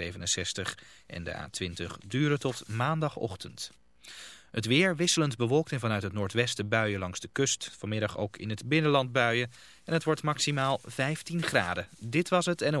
A67 en de A20 duren tot maandagochtend. Het weer wisselend bewolkt en vanuit het noordwesten buien langs de kust. Vanmiddag ook in het binnenland buien. En het wordt maximaal 15 graden. Dit was het NO.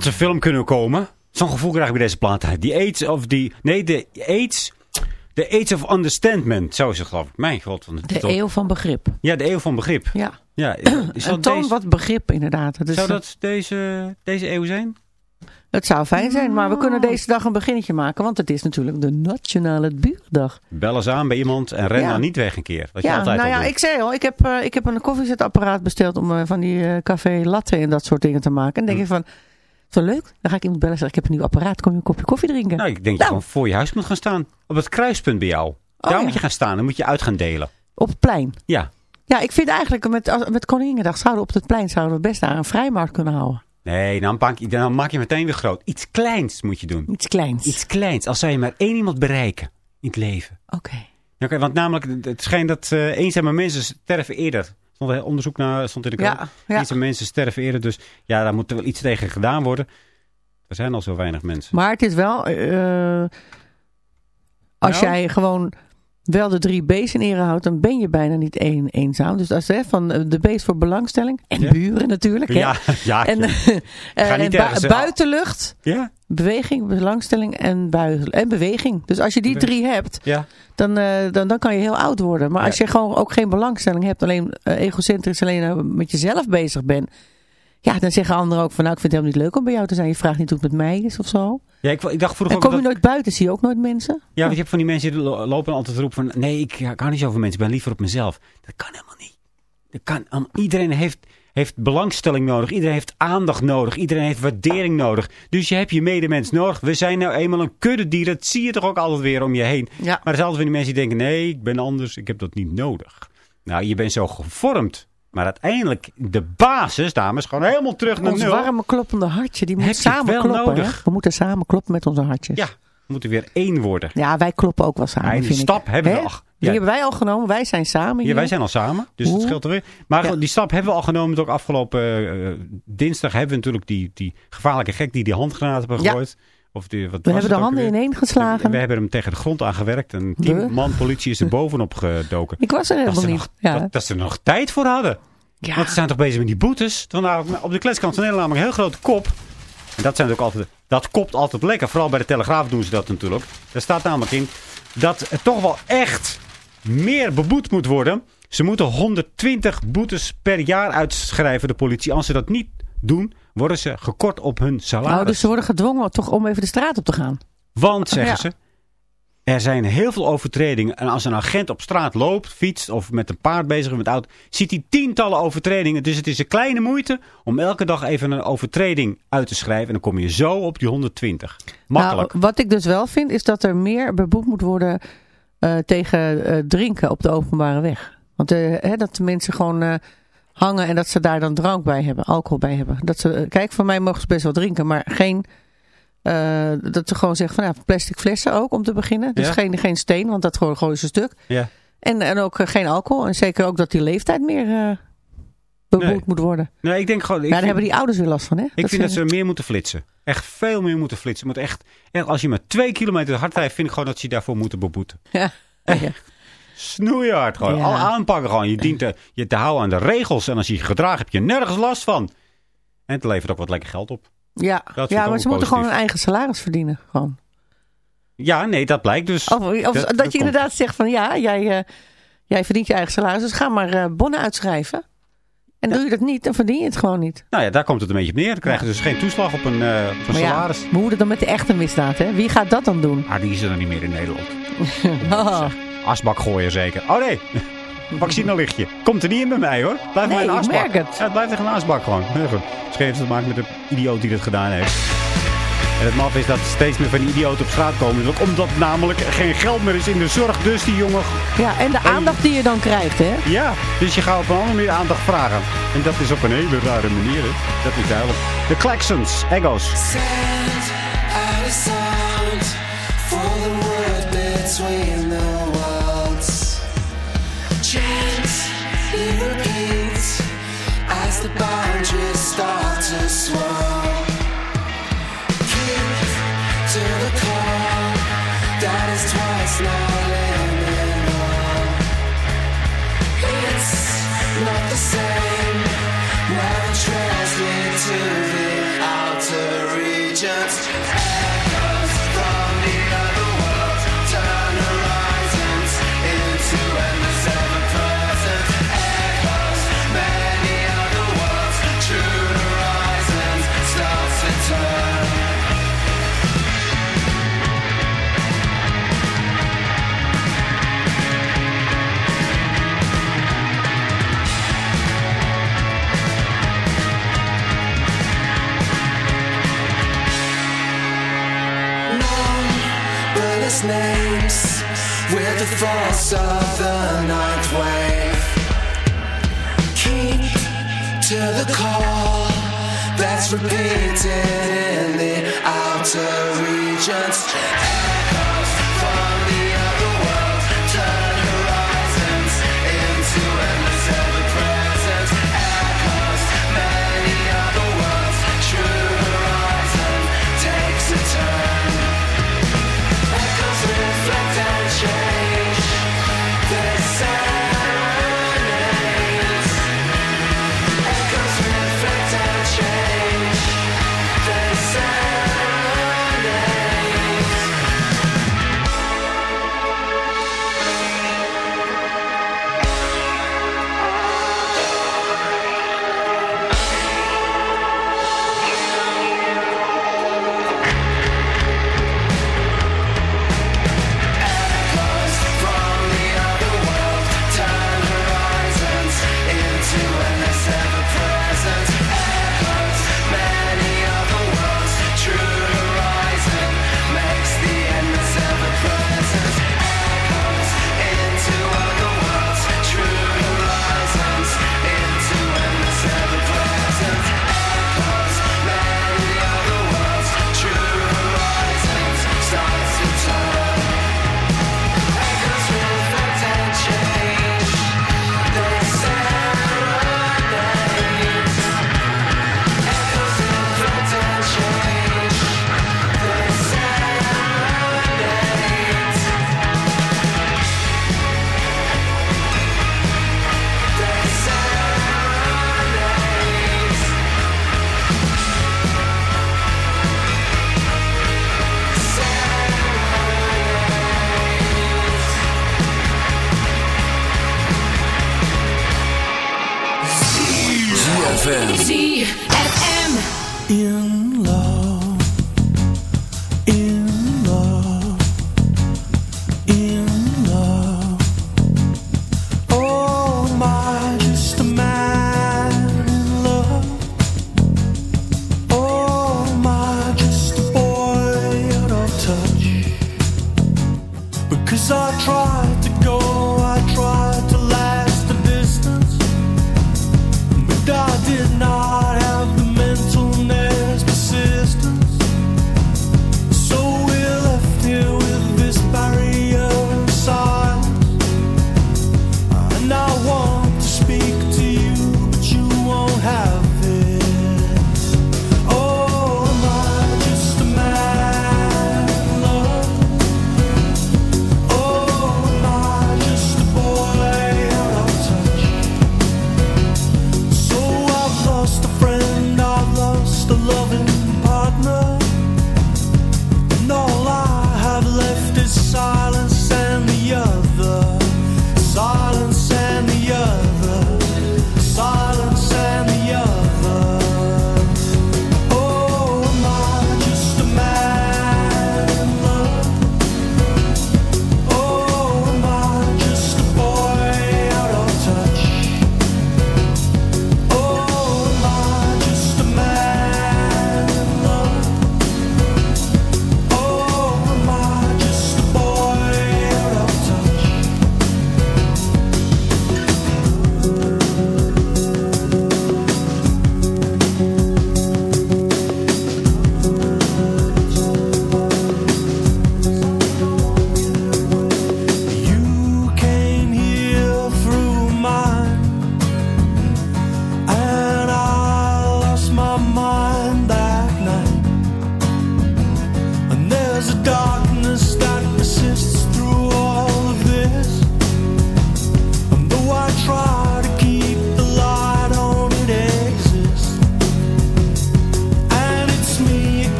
Franse film kunnen komen? Zo'n gevoel krijg ik bij deze plaat. The AIDS of the... Nee, de AIDS... The AIDS of Understandment, zo is het geloof ik. Mijn god. Van de, De eeuw van begrip. Ja, de eeuw van begrip. Ja. Ja, Een toon deze, wat begrip inderdaad. Dus zou dat deze, deze eeuw zijn? Het zou fijn zijn, maar we kunnen deze dag een beginnetje maken. Want het is natuurlijk de Nationale Buurdag. Bel eens aan bij iemand en ren Ja. dan niet weg een keer. Wat je Ja, altijd nou al ja, doet. ik zei al, ik heb, eh, ik heb een koffiezetapparaat besteld om eh, van die eh, café latte en dat soort dingen te maken. En denk Hm. je van, zo leuk. Dan ga ik iemand bellen en zeggen, ik heb een nieuw apparaat, kom je een kopje koffie drinken? Nou, ik denk dat je Nou. gewoon voor je huis moet gaan staan. Op het kruispunt bij jou. Daar ja. moet je gaan staan. Dan moet je uit gaan delen. Op het plein. Ja. Ja, ik vind eigenlijk met, met Koninginnedag zouden we op het plein zouden we best daar een vrijmarkt kunnen houden. Nee, dan maak, je, dan maak je meteen weer groot. Iets kleins moet je doen. Iets kleins. Iets kleins. Als zou je maar één iemand bereiken in het leven. Oké, want namelijk, het schijnt dat eh, eenzame mensen sterven eerder. Er stond onderzoek naar, stond in de krant. ja. Mensen sterven eerder. Dus ja, daar moet er wel iets tegen gedaan worden. Er zijn al zo weinig mensen. Maar het is wel, eh, als Nou? jij gewoon wel de drie B's in ere houdt, dan ben je bijna niet één, eenzaam. Dus als hè, van eh, de B's voor belangstelling en Ja. buren natuurlijk. Hè? Ja, ja. En, ja. eh, en bu- eh, buitenlucht, ja, beweging, belangstelling en, bui- en beweging. Dus als je die drie hebt, ja. dan, dan, dan kan je heel oud worden. Maar als je gewoon ook geen belangstelling hebt, alleen egocentrisch alleen met jezelf bezig bent. Ja, dan zeggen anderen ook van nou, ik vind het helemaal niet leuk om bij jou te zijn. Je vraagt niet hoe het met mij is of zo. ja ik, ik dacht vroeger En ook kom je dat- nooit buiten, zie je ook nooit mensen. Ja, want je hebt van die mensen die lo- lopen altijd roepen van... Nee, ik, hou niet zo over mensen. Ik ben liever op mezelf. Dat kan helemaal niet. Dat kan, iedereen heeft, heeft belangstelling nodig. Iedereen heeft aandacht nodig. Iedereen heeft waardering nodig. Dus je hebt je medemens nodig. We zijn nou eenmaal een kuddedier. Dat zie je toch ook altijd weer om je heen. Ja. Maar er zijn altijd weer die mensen die denken... Nee, ik ben anders. Ik heb dat niet nodig. Nou, je bent zo gevormd. Maar uiteindelijk, de basis, dames, gewoon helemaal terug naar Ons nul. warme kloppende hartje, die moet samen kloppen. hè? We moeten samen kloppen met onze hartjes. Ja, we moeten weer één worden. Ja, wij kloppen ook wel samen, Ja, die ik. stap hebben we al. Die Ja. hebben wij al genomen. Wij zijn samen Ja, hier. wij zijn al samen, dus dat scheelt er weer. Maar Ja. die stap hebben we al genomen. Ook afgelopen eh, dinsdag hebben we natuurlijk die, die gevaarlijke gek die die handgranaat hebben Ja. Of die, wat We hebben de handen ineen geslagen. We hebben hem tegen de grond aangewerkt. Een We? tien man politie is er bovenop gedoken. Ik was er helemaal niet. nog, ja. dat, dat ze er nog tijd voor hadden. Ja. Want ze zijn toch bezig met die boetes. Nou, op de kletskant van Nederland namelijk een heel grote kop. En dat zijn ook altijd, dat kopt altijd lekker. Vooral bij de Telegraaf doen ze dat natuurlijk. Daar staat namelijk in dat het toch wel echt meer beboet moet worden. Ze moeten 120 boetes per jaar uitschrijven, de politie. Als ze dat niet doen, worden ze gekort op hun salaris. Nou, dus ze worden gedwongen toch om even de straat op te gaan. Want, zeggen Ja. ze, er zijn heel veel overtredingen. En als een agent op straat loopt, fietst of met een paard bezig is met auto, ziet hij tientallen overtredingen. Dus het is een kleine moeite om elke dag even een overtreding uit te schrijven. En dan kom je zo op die 120. Makkelijk. Nou, wat ik dus wel vind, is dat er meer beboet moet worden eh, tegen eh, drinken op de openbare weg. Want eh, hè, dat de mensen gewoon hangen en dat ze daar dan drank bij hebben, alcohol bij hebben. Dat ze, eh, kijk, voor mij mogen ze best wel drinken, maar geen... eh, dat ze gewoon zeggen van ja, plastic flessen ook om te beginnen. Dus Ja. geen, geen steen, want dat gewoon gooien ze stuk. ja. En, en ook eh, geen alcohol. En zeker ook dat die leeftijd meer eh beboet Nee. moet worden. Nee, ik denk gewoon... Ik ja, daar vind, hebben die ouders weer last van, hè? ik vind dat ze meer moeten flitsen. Echt veel meer moeten flitsen. Moet echt, echt, als je maar twee kilometer hard rijdt, vind ik gewoon dat ze je daarvoor moeten beboeten. Ja. Ja. Snoeihard gewoon. Ja. Al aanpakken gewoon. Je dient te, je te houden aan de regels. En als je je gedraagt, heb je nergens last van. En het levert ook wat lekker geld op. Ja, ja maar ze moeten gewoon hun eigen salaris verdienen. Gewoon. Ja, nee, dat blijkt dus. Of, of dat, dat je komt. inderdaad zegt van ja, jij, eh, jij verdient je eigen salaris. Dus ga maar eh, bonnen uitschrijven. En doe je dat niet, dan verdien je het gewoon niet. Nou ja, daar komt het een beetje op neer. Dan krijg je dus geen toeslag op een, eh, op een Maar ja, salaris. hoe moet het dan met de echte misdaad? Hè? Wie gaat dat dan doen? Ah, die is er dan niet meer in Nederland. Oh. Asbak gooien zeker. Oh nee, vaccinelichtje. Komt er niet in bij mij hoor. Blijf Nee, maar in ik asbak. merk het. Ja, het blijft echt een asbak gewoon. Heel goed. Misschien heeft het te maken met de idioot die dat gedaan heeft. En het maf is dat steeds meer van die idioten op straat komen. Dus ook omdat namelijk geen geld meer is in de zorg. Dus die jongen... Ja, en de aandacht die je dan krijgt, hè? Ja, dus je gaat op een andere manier aandacht vragen. En dat is op een hele rare manier. Hè. Dat is duidelijk. De Klaxons. Send the boundaries start to swirl. Keep to the core, that is twice now. It's not the same, these names. with the force of the ninth wave. Keep to the call that's repeated in the outer regions.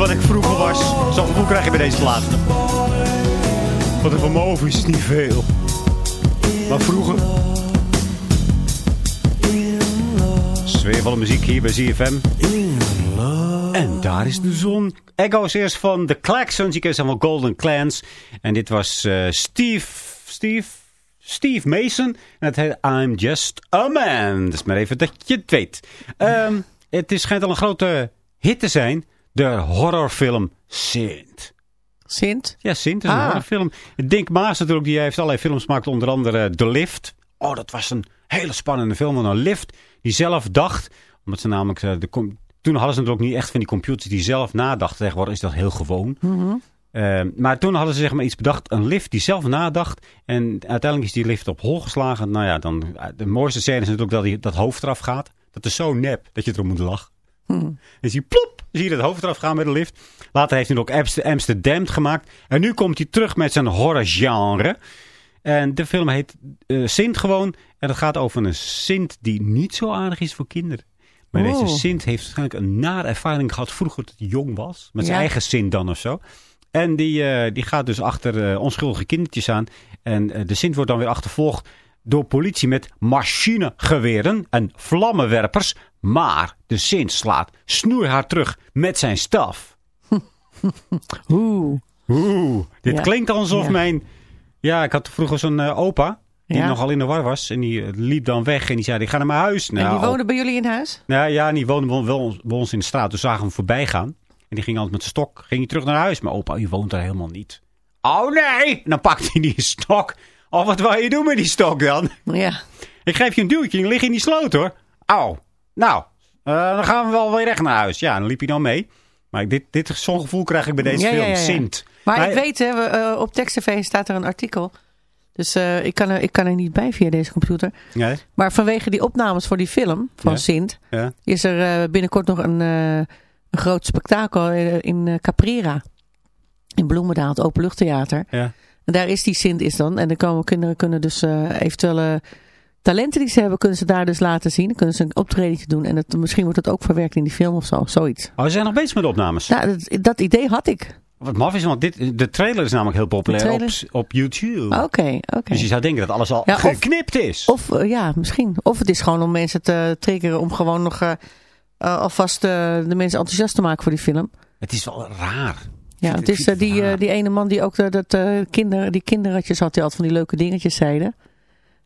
Wat ik vroeger was. Zo'n gevoel krijg je bij deze plaat. Wat er me over is, niet veel. Maar vroeger... Sfeervolle muziek hier bij ZFM. En daar is de zon. Echo's eerst van The Claxons. Je kent ze van Golden Clans. En dit was eh, Steve... Steve... Steve Mason. En het heet I'm Just a Man. Dus maar even dat je het weet. Ehm, het is, schijnt al een grote hit te zijn. De horrorfilm Sint. Sint? Ja, Sint is een Ah. horrorfilm. Dink Maas natuurlijk, die heeft allerlei films gemaakt. Onder andere The Lift. Oh, dat was een hele spannende film. Een lift die zelf dacht. Omdat ze namelijk... eh, de toen hadden ze natuurlijk niet echt van die computers die zelf nadachten. Tegenwoordig is dat heel gewoon. Eh, maar toen hadden ze zeg maar iets bedacht. Een lift die zelf nadacht. En uiteindelijk is die lift op hol geslagen. Nou ja, dan, de mooiste scène is natuurlijk dat die, dat hoofd eraf gaat. Dat is zo nep dat je erom moet lachen. En zie je plop, zie je het hoofd eraf gaan met de lift. Later heeft hij ook Amst- Amsterdam gemaakt. En nu komt hij terug met zijn horrorgenre. En de film heet eh, Sint gewoon. En het gaat over een Sint die niet zo aardig is voor kinderen. Maar Oh. deze Sint heeft waarschijnlijk een nare ervaring gehad vroeger dat hij jong was. Met zijn Ja. eigen Sint dan of zo. En die, eh, die gaat dus achter eh, onschuldige kindertjes aan. En de Sint wordt dan weer achtervolgd door politie met machinegeweren en vlammenwerpers. Maar de Sint slaat snoeihard terug met zijn staf. Oeh. Oeh, dit Ja. klinkt alsof Ja. mijn... Ja, ik had vroeger zo'n eh, opa die Ja. nogal in de war was. En die eh, liep dan weg en die zei, ik ga naar mijn huis. Nou, en die wonen bij jullie in huis? nou ja, die woonde wel- bij ons in de straat. Dus zagen we hem voorbij gaan. En die ging altijd met zijn stok ging hij terug naar huis. Maar opa, u woont er helemaal niet. Oh nee! En dan pakt hij die stok. Oh, wat wil je doen met die stok dan? Ja. Ik geef je een duwtje en je ligt in die sloot hoor. Au. Nou, eh, dan gaan we wel weer recht naar huis. Ja, dan liep hij dan mee. Maar dit, dit zo'n gevoel krijg ik bij deze Ja, film. ja. Sint. Maar Maar- ik weet, hè, we, eh, op TextTV staat er een artikel. Dus eh, ik, kan er, ik kan er niet bij via deze computer. Ja, Maar vanwege die opnames voor die film van Ja. Sint... ja. is er binnenkort nog een, een groot spektakel in Caprera. In Bloemendaal, het openluchttheater. ja. En daar is die Sint is dan. En dan komen kinderen kunnen dus eventuele talenten die ze hebben... kunnen ze daar dus laten zien. Dan kunnen ze een optredentje doen. En het, misschien wordt het ook verwerkt in die film of zo. Zoiets. Oh, ze zijn nog bezig met opnames. Nou, dat, dat idee had ik. Wat maf is, want dit, de trailer is namelijk heel populair op, op YouTube. Oké, oké. Dus je zou denken dat alles al Ja, of- geknipt is. Of eh, ja, misschien. Of het is gewoon om mensen te triggeren om gewoon nog eh, eh, alvast de mensen enthousiast te maken voor die film. Het is wel raar. Ja, het is die, die ene man die ook dat, kinder, die kinderratjes had, die altijd van die leuke dingetjes zeiden.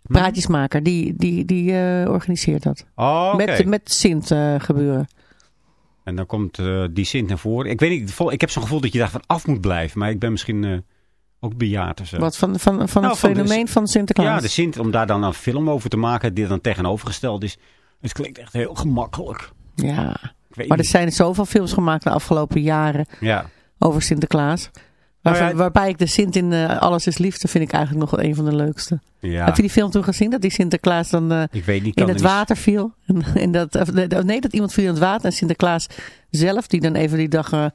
Praatjesmaker, die, die, die eh, organiseert dat. Oh. Met, met Sint eh, gebeuren. En dan komt eh, die Sint naar voren. Ik weet niet, ik heb zo'n gevoel dat je daarvan af moet blijven. Maar ik ben misschien ook bejaard of zo. Wat van, van, van Nou, het van de- fenomeen van Sinterklaas. Ja, de Sint, om daar dan een film over te maken die dan tegenovergesteld is. Het klinkt echt heel gemakkelijk. Ja. Maar er niet. zijn zoveel films gemaakt de afgelopen jaren Ja. over Sinterklaas. Nou ja, waarbij ik de Sint in eh, Alles is Liefde vind ik eigenlijk nog wel een van de leukste. ja. Heb je die film toen gezien? Dat die Sinterklaas dan eh, Ik weet niet. in het er niet- water viel. En, en dat, of, nee, dat iemand viel in het water. En Sinterklaas zelf, die dan even die dag eh,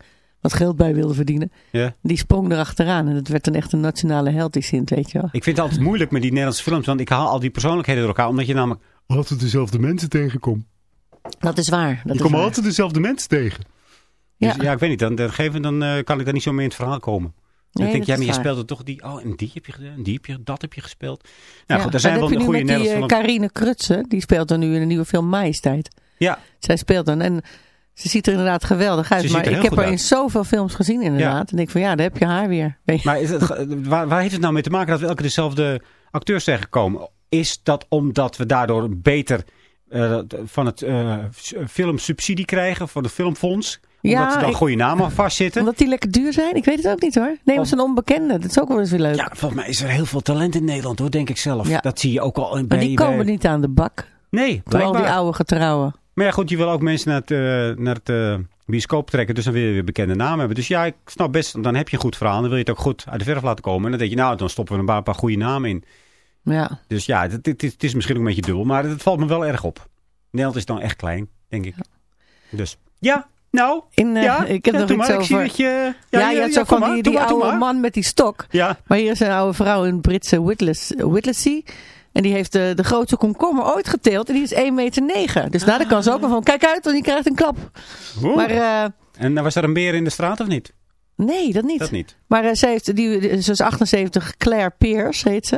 wat geld bij wilde verdienen. Ja. Die sprong erachteraan. En het werd dan echt een nationale held, die Sint, weet je wel. Ik vind het altijd moeilijk met die Nederlandse films. Want ik haal al die persoonlijkheden door elkaar. Omdat je namelijk altijd dezelfde mensen tegenkomt. Dat is waar. Dat je komt altijd dezelfde mensen tegen. Ja. Dus ja, ik weet niet. Dan, dan, geven, dan eh, kan ik daar niet zo mee in het verhaal komen. Dan Nee, denk ik, ja, dat maar je speelde toch die... Oh, en die heb je gedaan. Die heb je, dat heb je gespeeld. Nou Ja. goed, er zijn wel nu goede die Nederlandse eh, films. Carine Krutse. Die speelt dan nu in een nieuwe film Majesteit. Ja, Zij speelt dan. En ze ziet er inderdaad geweldig uit. Ze maar ik heb haar in zoveel films gezien inderdaad. En ik denk van ja, daar heb je haar weer. Maar is het, waar, waar heeft het nou mee te maken dat we elke keer dezelfde acteurs tegenkomen? Is dat omdat we daardoor beter eh, van het eh, filmsubsidie krijgen, van de filmfonds? Omdat Ja, ze dan ik- goede namen vastzitten? Omdat die lekker duur zijn? Ik weet het ook niet hoor. Neem eens een onbekende. Dat is ook wel eens weer leuk. Ja, volgens mij is er heel veel talent in Nederland hoor, denk ik zelf. Ja. Dat zie je ook al bij... maar die komen bij- niet aan de bak. Nee, Terwijl die blijkbaar. oude getrouwen. Maar ja, goed, je wil ook mensen naar het, eh, naar het eh, bioscoop trekken. Dus dan wil je weer bekende namen hebben. Dus ja, ik snap best, dan heb je een goed verhaal. Dan wil je het ook goed uit de verf laten komen. En dan denk je, nou, dan stoppen we een paar, paar goede namen in. Ja. Dus ja, het, het, het is misschien ook een beetje dubbel. Maar het valt me wel erg op. Nederland is dan echt klein, denk ik. Dus ja, nou, In, eh, ja. ik heb ja, nog iets maar. Ik zie over- dat je... Ja, je had zo van maar, die, die maar, oude maar. man met die stok. Ja, Maar hier is een oude vrouw in Britse. Whittlesey. En die heeft de, de grootste komkommer ooit geteeld. En die is 1,9 meter. Dus daar kan ze ook wel van. Kijk uit, want je krijgt een klap. Oeh. Maar eh, En eh, was er een beer in de straat of niet? Nee, dat niet. Dat niet. Maar ze, heeft, die, die- ze is 78, Claire Peers heet ze.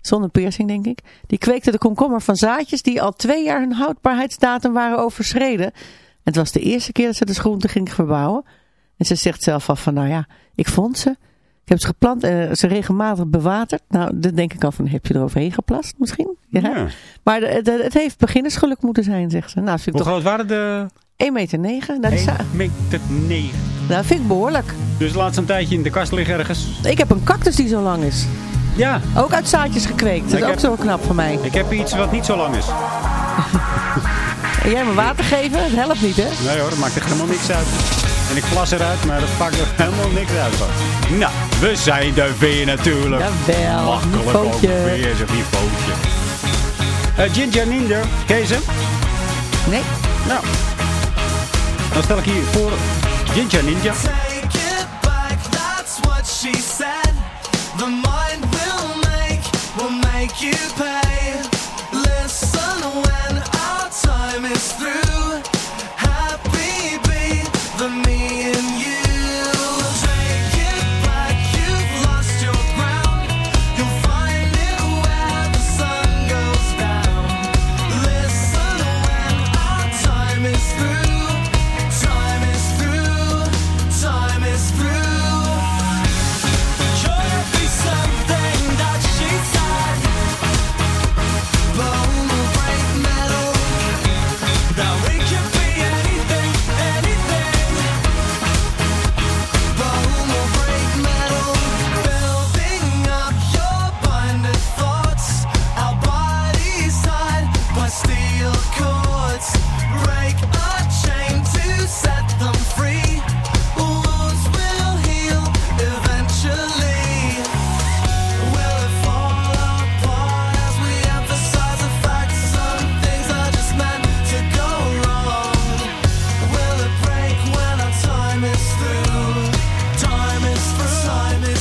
Zonder piercing, denk ik. Die kweekte de komkommer van zaadjes die al twee jaar hun houdbaarheidsdatum waren overschreden. Het was de eerste keer dat ze de groente ging verbouwen. En ze zegt zelf al van, nou ja, ik vond ze. Ik heb ze geplant en ze regelmatig bewaterd. Nou, dan denk ik al van, heb je er overheen geplast misschien? Ja. Ja. Maar het heeft beginnersgeluk moeten zijn, zegt ze. Nou, dat vind ik Hoe toch groot waren de... 1,9 meter. Negen. Nou, die 1 za- meter 9. nou, vind ik behoorlijk. Dus laat ze een tijdje in de kast liggen ergens. Ik heb een cactus die zo lang is. Ja, Ook uit zaadjes gekweekt. Dat Ik is ook heb- zo knap van mij. ik heb iets wat niet zo lang is. En jij me water geven? Dat helpt niet, hè? Nee hoor, dat maakt er helemaal niks uit. En ik plas eruit, maar dat pakt er helemaal niks uit. van. Nou, we zijn er weer natuurlijk. Jawel, Makkelijk ook weer, zeg niveautje. Eh Ginger je ze? Nee. Nou, dan stel ik hier voor Ginger Ninja. Take it back, that's what she said. The mind will make, will make you pay. Listen when time is through. Happy be the me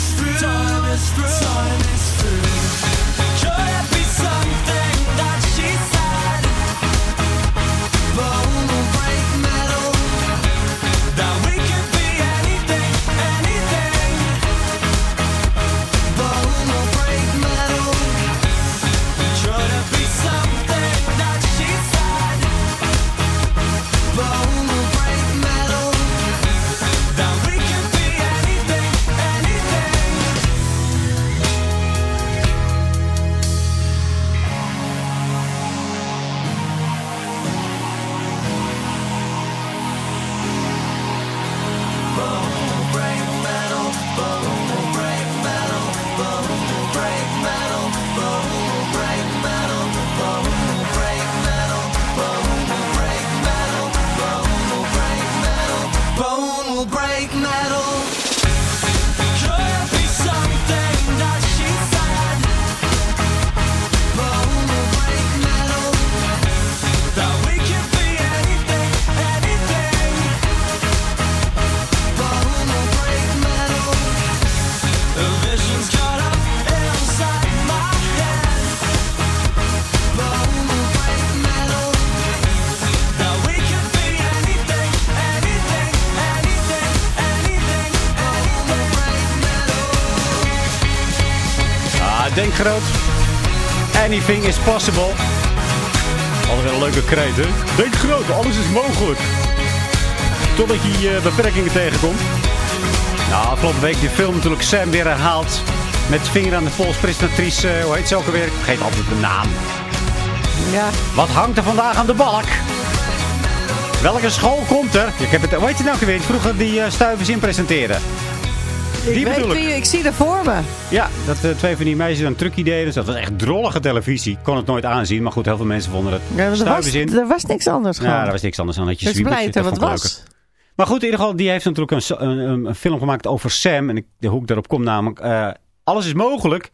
is through. Time is through. Time is through. Possible. Altijd wel een leuke kreet, hè? Denk groot, alles is mogelijk. Totdat je eh, beperkingen tegenkomt. Nou, afgelopen week die film natuurlijk Sam weer herhaald. Met vinger aan de pols, presentatrice, eh, hoe heet ze ook alweer? Ik vergeet altijd de naam. Ja. Wat hangt er vandaag aan de balk? Welke school komt er? Ik heb het, hoe heet je nou geweest? Vroeger die eh stuivers in presenteren. Ik, Die weet ik. wie, ik zie er voor me. Ja, dat eh, twee van die meisjes een trucje deden. Dus dat was echt drollige televisie. Ik kon het nooit aanzien. Maar goed, heel veel mensen vonden het. Ja, er, was, in. er was niks anders gewoon. Ja, daar was niks anders aan. Dat je dus blij dat er wat ik leuker. was. Maar goed, in ieder geval, die heeft natuurlijk een, een, een- een film gemaakt over Sam. En ik, de hoe ik daarop kom namelijk, eh, alles is mogelijk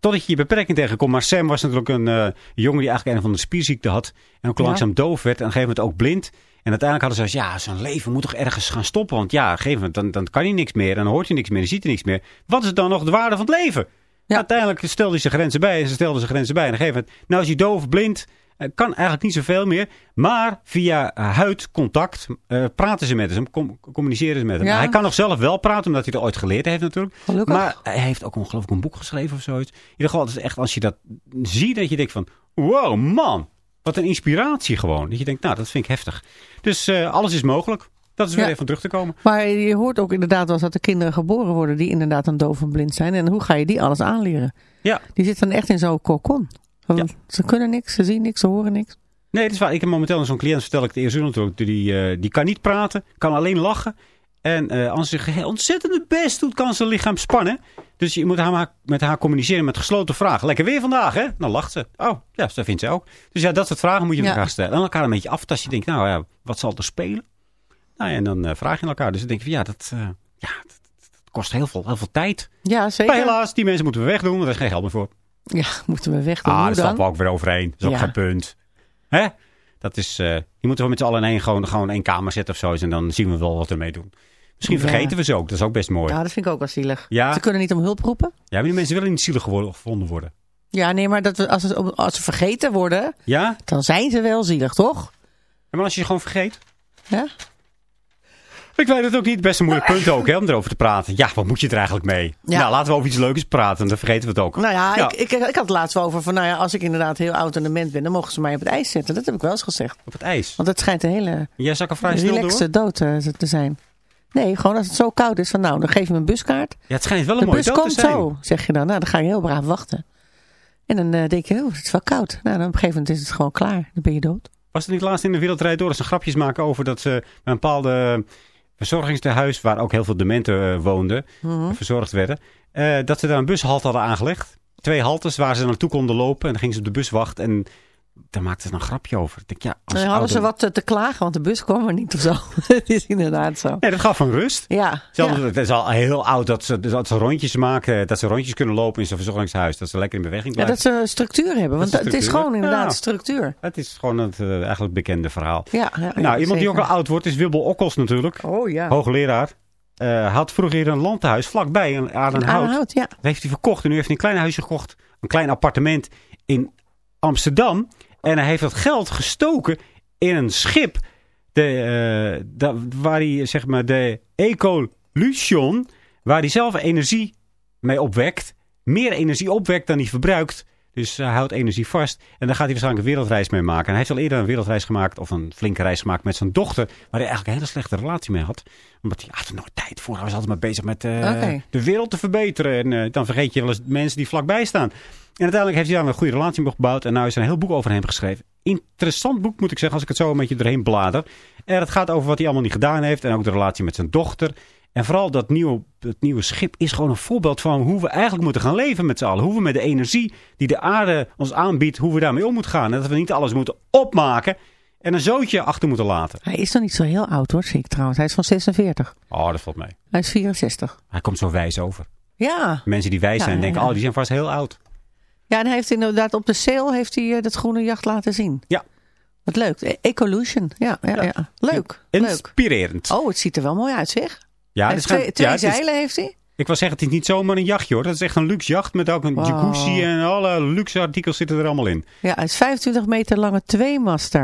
totdat je je beperking tegenkomt. Maar Sam was natuurlijk een eh, jongen die eigenlijk een van de spierziekte had. En ook Ja. langzaam doof werd en op een gegeven moment ook blind. En uiteindelijk hadden ze zoiets, ja, zijn leven moet toch ergens gaan stoppen. Want ja, op een gegeven moment, dan, dan kan hij niks meer. Dan hoort hij niks meer, dan ziet hij niks meer. Wat is dan nog de waarde van het leven? Ja. Uiteindelijk stelde hij zijn grenzen bij en ze stelden zijn grenzen bij. En op een gegeven moment, nou is hij doof, blind. Eh, kan eigenlijk niet zoveel meer. Maar via eh, huidcontact eh, praten ze met hem. com- communiceren ze met hem. Ja. Hij kan nog zelf wel praten, omdat hij dat ooit geleerd heeft natuurlijk. Gelukkig. Maar hij heeft ook ongelooflijk een boek geschreven of zoiets. In ieder geval, het is echt als je dat ziet, dat je denkt van... Wow, man. Wat een inspiratie gewoon. Dat je denkt, nou, dat vind ik heftig. Dus eh, alles is mogelijk. Dat is weer Ja. even terug te komen. Maar je hoort ook inderdaad wel eens dat er kinderen geboren worden die inderdaad dan doof en blind zijn. En hoe ga je die alles aanleren? Ja. Die zitten dan echt in zo'n kokon. Ja. Ze kunnen niks, ze zien niks, ze horen niks. Nee, dat is waar. Ik heb momenteel zo'n cliënt, vertel ik het eerst natuurlijk. Die, eh, die kan niet praten, kan alleen lachen. En eh, als ze ontzettend het best doet, kan ze lichaam spannen. Dus je moet haar, met haar communiceren met gesloten vragen. Lekker weer vandaag, hè? Dan lacht ze. Oh, ja, dat vindt ze ook. Dus ja, dat soort vragen moet je Ja. elkaar stellen. En elkaar een beetje aftasten. Je denkt, nou ja, wat zal er spelen? Nou ja, en dan eh, vraag je elkaar. Dus dan denk je, van, ja, dat, eh, ja, dat, dat kost heel veel, heel veel tijd. Ja, zeker. Maar helaas, die mensen moeten we wegdoen, want er is geen geld meer voor. Ja, moeten we weg doen. Ah, daar stappen we ook weer overheen. Dat is ook Ja. geen punt. Hè? Dat is, eh, je moet er met z'n allen in één, gewoon, gewoon één kamer zetten of zo. En dan zien we wel wat ermee doen. Misschien Ja. vergeten we ze ook. Dat is ook best mooi. Ja, Ja, dat vind ik ook wel zielig. Ja. Ze kunnen niet om hulp roepen. maar die mensen willen niet zielig geworden- gevonden worden. Ja, nee, maar dat we, als, ze, als ze vergeten worden, Ja? dan zijn ze wel zielig, toch? Maar als je je gewoon vergeet. Ja? Ik weet het ook niet. Best een moeilijk punt ook, hè, om erover te praten. Ja, wat moet je er eigenlijk mee? Ja. Nou, laten we over iets leuks praten. Dan vergeten we het ook. Nou ja, Ja. Ik, ik, ik had het laatst wel over van, nou ja, als ik inderdaad heel oud en dement ben, dan mogen ze mij op het ijs zetten. Dat heb ik wel eens gezegd. Op het ijs. Want het schijnt een hele Jij zak er vrij snel door? relaxe dood eh, te zijn. Nee, gewoon als het zo koud is van, nou, dan geef je me een buskaart. Ja, het schijnt wel een De mooie bus komt zo, zeg je dan. Nou, dan ga je heel braaf wachten. En dan eh, denk je, oh, het is wel koud. Nou, dan op een gegeven moment is het gewoon klaar. Dan ben je dood. Was het niet laatst in de wereldrijd door dat ze grapjes maken over dat ze bij een bepaalde verzorgingstehuis, waar ook heel veel dementen eh, woonden, Mhm. verzorgd werden, eh, dat ze daar een bushalte hadden aangelegd. Twee haltes waar ze naartoe konden lopen en dan gingen ze op de bus wachten en daar maakten ze een grapje over. Ik denk, ja, als Dan hadden ze wat te, klagen, want de bus kwam er niet of zo. het is inderdaad zo. Nee, dat gaf van rust. Ja, Zelfs, ja. Het is al heel oud dat ze, dat ze rondjes maken, dat ze rondjes kunnen lopen in zo'n verzorgingshuis. Dat ze lekker in beweging Ja, blijven. dat ze een structuur hebben. Want Dat het is gewoon inderdaad Ja. structuur. Het is gewoon het eh, eigenlijk bekende verhaal. Ja, ja, ja, nou, iemand die ook al oud wordt is Wilbel Okkels natuurlijk. Oh ja. hoogleraar. eh, had vroeger een landhuis vlakbij, een Aardenhout. Aanhoud, ja. Dat heeft hij verkocht. En nu heeft hij een klein huisje gekocht. Een klein appartement in Amsterdam. En hij heeft dat geld gestoken in een schip. De, da- waar hij, zeg maar, de Ecolution. Waar hij zelf energie mee opwekt. Meer energie opwekt dan hij verbruikt. Dus hij houdt energie vast. En daar gaat hij waarschijnlijk een wereldreis mee maken. En hij heeft al eerder een wereldreis gemaakt. Of een flinke reis gemaakt met zijn dochter. Waar hij eigenlijk een hele slechte relatie mee had. Omdat hij had er nooit tijd voor. Hij was altijd maar bezig met eh, de wereld te verbeteren. En eh, dan vergeet je wel eens mensen die vlakbij staan. En uiteindelijk heeft hij daar een goede relatie mee opgebouwd. En nu is er een heel boek over hem geschreven. Interessant boek moet ik zeggen. Als ik het zo een beetje doorheen blader. En het gaat over wat hij allemaal niet gedaan heeft. En ook de relatie met zijn dochter. En vooral dat nieuwe, dat nieuwe schip is gewoon een voorbeeld van hoe we eigenlijk moeten gaan leven met z'n allen. Hoe we met de energie die de aarde ons aanbiedt, hoe we daarmee om moeten gaan. En dat we niet alles moeten opmaken en een zootje achter moeten laten. Hij is nog niet zo heel oud hoor, zie ik trouwens. Hij is van 46. Oh, dat valt mee. Hij is 64. Hij komt zo wijs over. Ja. Mensen die wijs Ja, zijn denken, ja. oh, die zijn vast heel oud. Ja, en hij heeft inderdaad op de sale heeft hij, eh, dat groene jacht laten zien. Ja. Wat leuk. E- Ecolution. Ja, ja, ja. Leuk. Leuk. Inspirerend. Oh, het ziet er wel mooi uit zeg. Ja, Hij heeft twee, twee ja, is- zeilen heeft hij. Ik wil zeggen, het is niet zomaar een jachtje hoor. Dat is echt een luxe jacht met ook een Wow. jacuzzi en alle luxe artikels zitten er allemaal in. Ja, het is 25 meter lange tweemaster.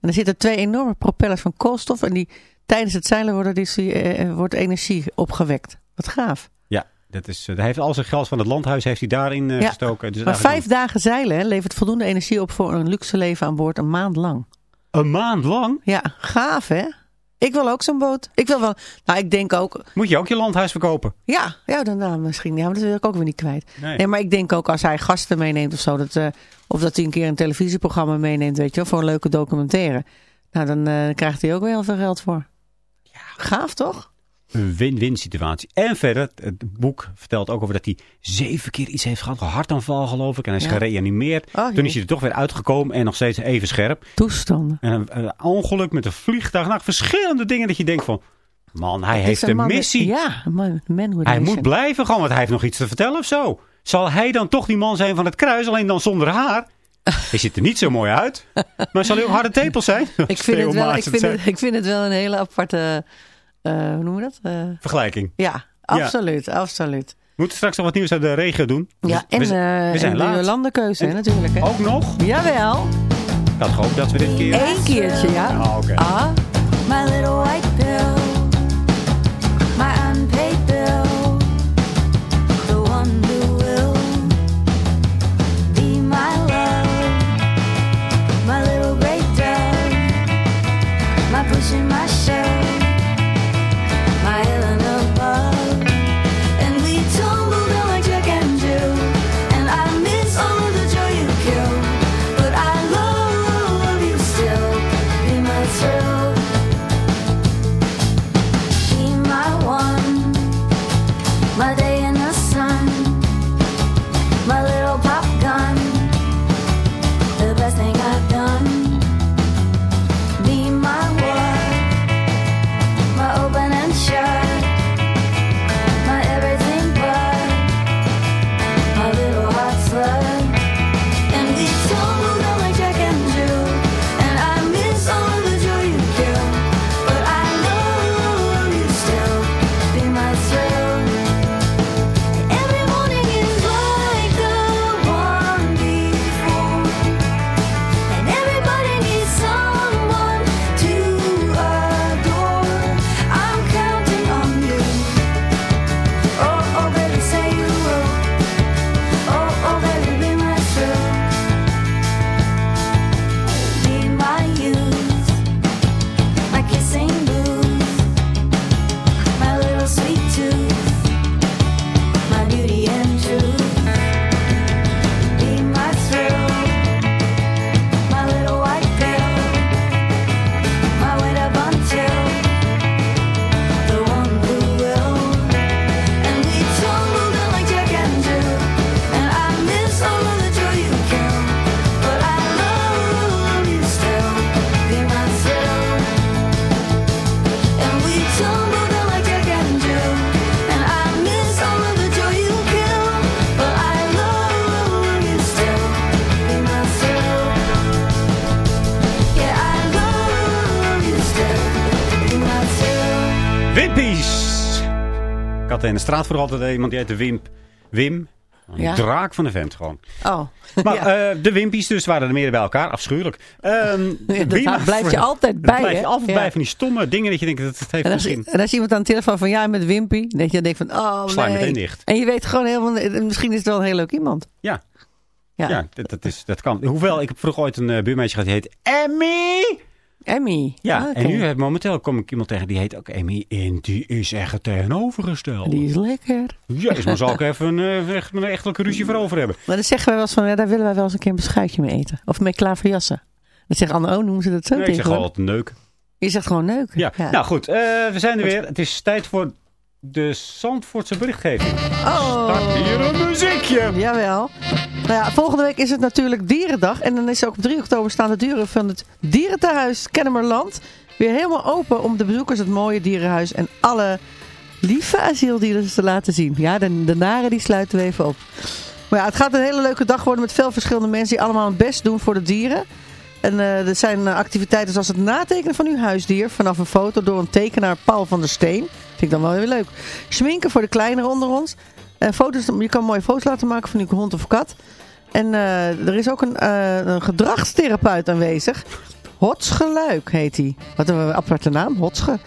En er zitten twee enorme propellers van koolstof. En die, tijdens het zeilen worden die, eh, eh, wordt energie opgewekt. Wat gaaf. Ja, dat is, eh, hij heeft al zijn geld van het landhuis heeft hij daarin eh, Ja, gestoken. Dus Maar vijf dagen zeilen hè, levert voldoende energie op voor een luxe leven aan boord een maand lang. Een maand lang Ja, gaaf hè? Ik wil ook zo'n boot. Ik wil wel. Nou, ik denk ook. moet je ook je landhuis verkopen. Ja, ja dan nou, misschien. Ja, maar dat wil ik ook weer niet kwijt. Nee. Nee, maar ik denk ook als hij gasten meeneemt of zo. Dat, eh, of dat hij een keer een televisieprogramma meeneemt, weet je wel, voor een leuke documentaire. Nou, dan eh, krijgt hij ook weer heel veel geld voor. Ja. Gaaf toch? Een win-win situatie. En verder, het boek vertelt ook over dat hij zeven keer iets heeft gehad. Een hartaanval geloof ik. En hij is Ja. gereanimeerd. Oh, Toen is hij er toch weer uitgekomen en nog steeds even scherp. Toestanden. En een, een ongeluk met een vliegtuig. Nou, verschillende dingen dat je denkt van... Man, hij heeft een met- missie. ja, man, Hij moet blijven gewoon, want hij heeft nog iets te vertellen of zo. Zal hij dan toch die man zijn van het kruis, alleen dan zonder haar? Hij ziet er niet zo mooi uit. Maar zal hij ook harde tepels zijn? Ik vind, het wel, ik, vind het, ik vind het wel een hele aparte. Eh, hoe noemen we dat? Eh, Vergelijking. ja, absoluut, absoluut. We moeten straks nog wat nieuws uit de regio doen. Ja, en, we, eh, we zijn en laat. de landenkeuze En- natuurlijk. Hè? Ook nog? Jawel. Ik had gehoopt dat we dit keer... Eén keertje, ja. Ah, oké. Ah, My little white pill, straat voor altijd iemand die heette Wimp. Wim. Een Ja. draak van de vent gewoon. oh. Maar Ja. eh, de Wimpies dus waren er meer bij elkaar. Afschuwelijk. Ehm Ja, dat Wim- blijf je altijd bij, blijf je hè? altijd bij van die stomme dingen dat je denkt, dat het heeft En als, misschien... en als iemand aan de telefoon van ja met Wimpy, dat je denkt van oh Sla nee. meteen dicht. En je weet gewoon helemaal, misschien is het wel een heel leuk iemand. Ja, Ja. ja. dat, dat, is, dat kan. Hoewel, ik heb vroeger ooit een uh, buurmeisje gehad die heet Emmy. Emmy. Ja, Ah, en nu heb, momenteel kom ik iemand tegen die heet ook Emmy. En die is echt het tegenovergestelde. Die is lekker. Jezus, maar zal ik even een, echt, een echtelijke ruzie voor over hebben. Maar dan zeggen wij wel eens van, ja, daar willen wij wel eens een keer een beschuitje mee eten. Of mee klaverjassen. Dan zegt Anne, oh, noemen ze dat zo Nee, ik zeg gewoon wat neuk. Je zegt gewoon neuken. Ja. nou goed, eh, we zijn er weer. Het is tijd voor de Zandvoortse berichtgeving. Oh. Start hier een muziekje. Jawel. Nou ja, volgende week is het natuurlijk Dierendag. En dan is ook op 3 oktober staan de deuren van het Dierentehuis Kennemerland weer helemaal open om de bezoekers het mooie dierenhuis en alle lieve asieldieren te laten zien. Ja, de, de nare die sluiten we even op. Maar ja, het gaat een hele leuke dag worden met veel verschillende mensen die allemaal hun best doen voor de dieren. En eh, er zijn activiteiten zoals het natekenen van uw huisdier vanaf een foto door een tekenaar Paul van der Steen. Vind ik dan wel heel leuk. Schminken voor de kleineren onder ons. Eh, foto's, je kan mooie foto's laten maken van uw hond of kat. En eh, er is ook een, een gedragstherapeut aanwezig. Hotsche Luik heet hij. Wat een aparte naam, Hotsche.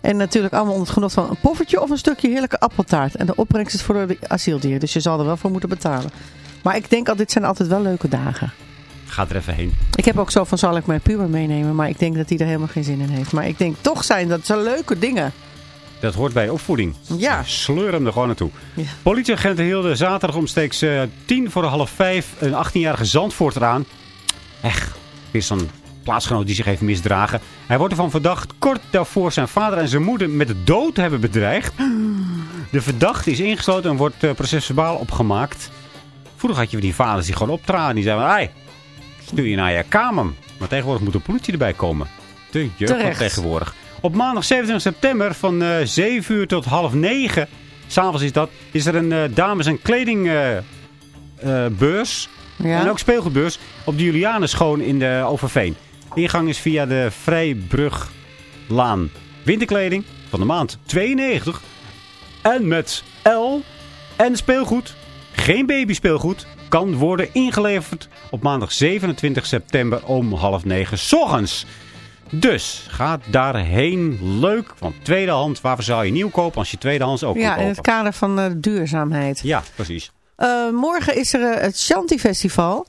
En natuurlijk allemaal onder het genot van een poffertje of een stukje heerlijke appeltaart. En de opbrengst is voor de asieldieren, dus je zal er wel voor moeten betalen. Maar ik denk al, dit zijn altijd wel leuke dagen. Ga er even heen. Ik heb ook zo van, zal ik mijn puber meenemen? Maar ik denk dat hij er helemaal geen zin in heeft. Maar ik denk, toch zijn dat zo leuke dingen. Dat hoort bij opvoeding. Ja. Sleur hem er gewoon naartoe. Ja. Politieagenten hielden zaterdag omstreeks eh, tien voor half vijf een 18-jarige Zandvoorter aan. Echt, weer zo'n plaatsgenoot die zich heeft misdragen. Hij wordt ervan verdacht kort daarvoor zijn vader en zijn moeder met de dood hebben bedreigd. De verdachte is ingesloten en wordt uh, procesverbaal opgemaakt. Vroeger had je die vaders die gewoon optraden. Die zeiden, hey, stuur je naar je kamer. Maar tegenwoordig moet de politie erbij komen. De jeugd van tegenwoordig. Op maandag 27 september van eh 7 uur tot half 9, s'avonds is dat, is er een eh, dames- en kledingbeurs. Ja. En ook speelgoedbeurs op de Julianenschoon in de Overveen. De ingang is via de Vrijbruglaan. Winterkleding van de maand 92. En met L en speelgoed. Geen babyspeelgoed. kan worden ingeleverd op maandag 27 september om half negen 's ochtends. Dus ga daarheen. Leuk, want tweedehands, waarvoor zou je nieuw kopen als je tweedehands ook Ja, kan in het kader van eh, duurzaamheid. Ja, precies. Eh, morgen is er eh, het Shanti Festival.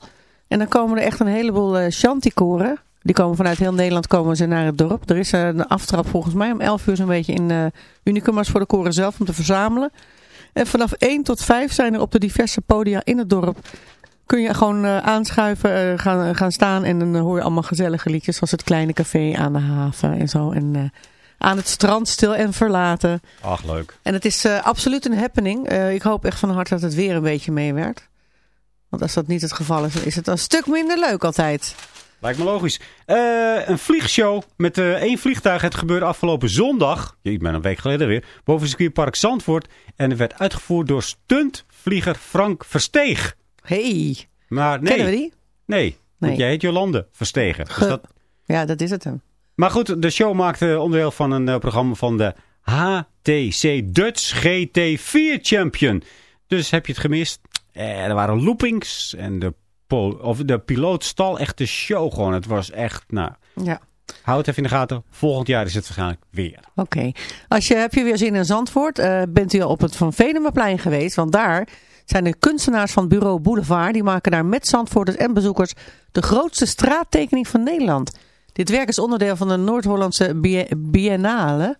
En dan komen er echt een heleboel eh Shanti-koren. Die komen vanuit heel Nederland komen ze naar het dorp. Er is een aftrap volgens mij om 11 uur zo'n beetje in eh Unicum voor de koren zelf om te verzamelen. En vanaf 1 tot 5 zijn er op de diverse podia in het dorp. Kun je gewoon eh, aanschuiven, eh, gaan, gaan staan en dan hoor je allemaal gezellige liedjes. Zoals het kleine café aan de haven en zo. En eh, aan het strand stil en verlaten. Ach, leuk. En het is eh, absoluut een happening. Eh, ik hoop echt van harte dat het weer een beetje meewerkt. Want als dat niet het geval is, dan is het een stuk minder leuk altijd. Lijkt me logisch. Eh, een vliegshow met eh, één vliegtuig. Het gebeurde afgelopen zondag. Ik ben een week geleden weer. Boven circuitpark Zandvoort. En het werd uitgevoerd door stuntvlieger Frank Versteeg. Hey, Maar nee. kennen we die? Nee. Want Nee. jij heet Jolande Verstegen. Dus Ge- dat... Ja, dat is het hem. Maar goed, de show maakte onderdeel van een eh, programma van de HTC Dutch GT4 Champion. Dus heb je het gemist? Eh, er waren loopings en de, of de piloot stal echt de show gewoon. Het was echt, nou, Ja, hou het even in de gaten. Volgend jaar is het waarschijnlijk weer. oké. Als je, heb je weer zin in Zandvoort, eh, bent u al op het Van Venemaplein geweest. Want daar zijn de kunstenaars van Bureau Boulevard. Die maken daar met Zandvoorters en bezoekers de grootste straattekening van Nederland. Dit werk is onderdeel van de Noord-Hollandse Bie- Biennale.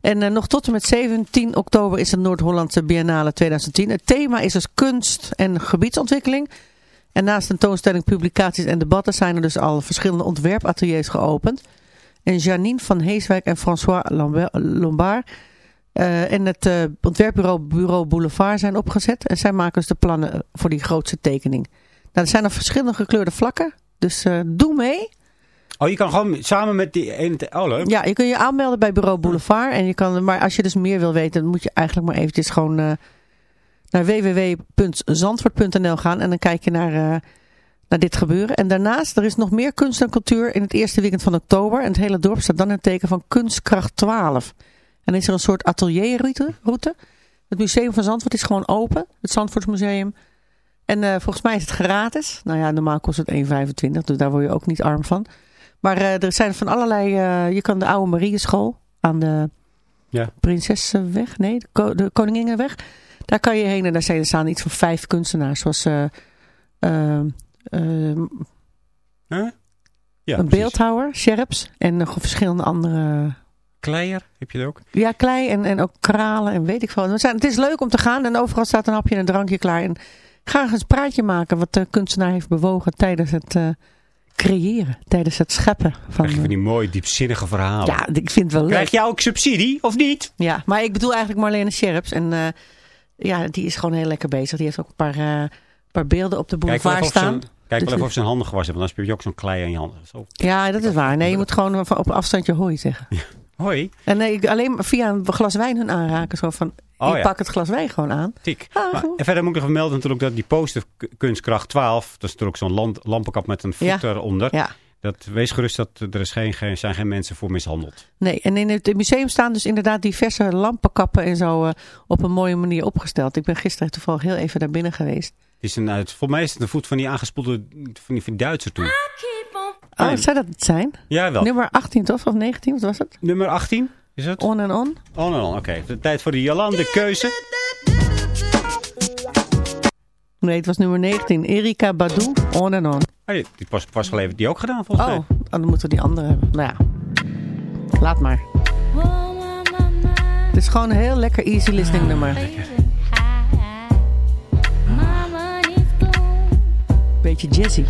En eh, nog tot en met 17 oktober is de Noord-Hollandse Biennale 2010. Het thema is dus kunst en gebiedsontwikkeling. En naast tentoonstelling, publicaties en debatten zijn er dus al verschillende ontwerpateliers geopend. En Janine van Heeswijk en François Lombard eh, en het eh, ontwerpbureau Bureau Boulevard zijn opgezet. En zij maken dus de plannen eh, voor die grootste tekening. Nou, er zijn nog verschillende gekleurde vlakken. Dus doe mee. Oh, je kan gewoon samen met die ene... Oh, leuk. Ja, je kunt je aanmelden bij Bureau Boulevard. En je kan, maar als je dus meer wil weten, dan moet je eigenlijk maar eventjes gewoon naar www.zandvoort.nl gaan. En dan kijk je naar, naar dit gebeuren. En daarnaast, er is nog meer kunst en cultuur in het eerste weekend van oktober. En het hele dorp staat dan in het teken van Kunstkracht 12. En is er een soort atelierroute. route. Het museum van Zandvoort is gewoon open. Het Zandvoortsmuseum. En eh, volgens mij is het gratis. Nou ja, normaal kost het 1,25. Dus daar word je ook niet arm van. Maar eh, er zijn van allerlei... eh, je kan de oude Marieschool aan de Ja. Prinsessenweg. Nee, de, Ko- de. Daar kan je heen en daar zijn- er staan iets van vijf kunstenaars. Zoals eh, eh, eh, Huh? Ja, een precies. beeldhouwer, Sherps. En nog verschillende andere... Kleier, heb je dat ook? Ja, klei en, en ook kralen en weet ik veel. We zijn, het is leuk om te gaan en overal staat een hapje en een drankje klaar. En ga eens een praatje maken wat de kunstenaar heeft bewogen tijdens het eh, creëren. Tijdens het scheppen. Van, Krijg je van eh, die mooie, diepzinnige verhalen. ja, ik vind het wel leuk. Krijg jij ook subsidie, of niet? Ja, maar ik bedoel eigenlijk Marlene Scherps. En eh, ja, die is gewoon heel lekker bezig. Die heeft ook een paar, eh, paar beelden op de boulevard staan. kijk Dus wel even of zijn handen gewassen hebben. Want anders heb je ook zo'n klei aan je handen. Zo. Ja, dat is waar. Nee, je moet gewoon van- op afstandje hooi zeggen. Hoi, En nee, ik- alleen via een glas wijn hun aanraken. Zo van, Oh, ik ja. pak het glas wijn gewoon aan. tik. Ah, Maar, en verder moet ik nog vermelden natuurlijk dat die poster Kunstkracht 12... dat is natuurlijk zo'n lampenkap met een voet Ja. eronder. Ja. Dat, wees gerust, dat er is geen, geen, zijn geen mensen voor mishandeld. Nee, en in het museum staan dus inderdaad diverse lampenkappen en zo eh, op een mooie manier opgesteld. Ik ben gisteren toevallig heel even daar binnen geweest. Het is een, uit, volgens mij is het een voet van die aangespoelde van die, van die Duitser toen. Oh, zou dat het zijn? Ja, wel. Nummer 18 toch? Of 19? Wat was het? Nummer 18 is het? On en on? Oh, no, no, oké. De tijd voor de Jolande keuze. Nee, het was nummer 19. Erika Badu, on en on. Ah, die, die pas, pas geleverd, die ook gedaan volgens Oh, mij. dan moeten we die andere hebben. Nou ja, laat maar. Het is gewoon een heel lekker easy listening nummer. Beetje jazzy.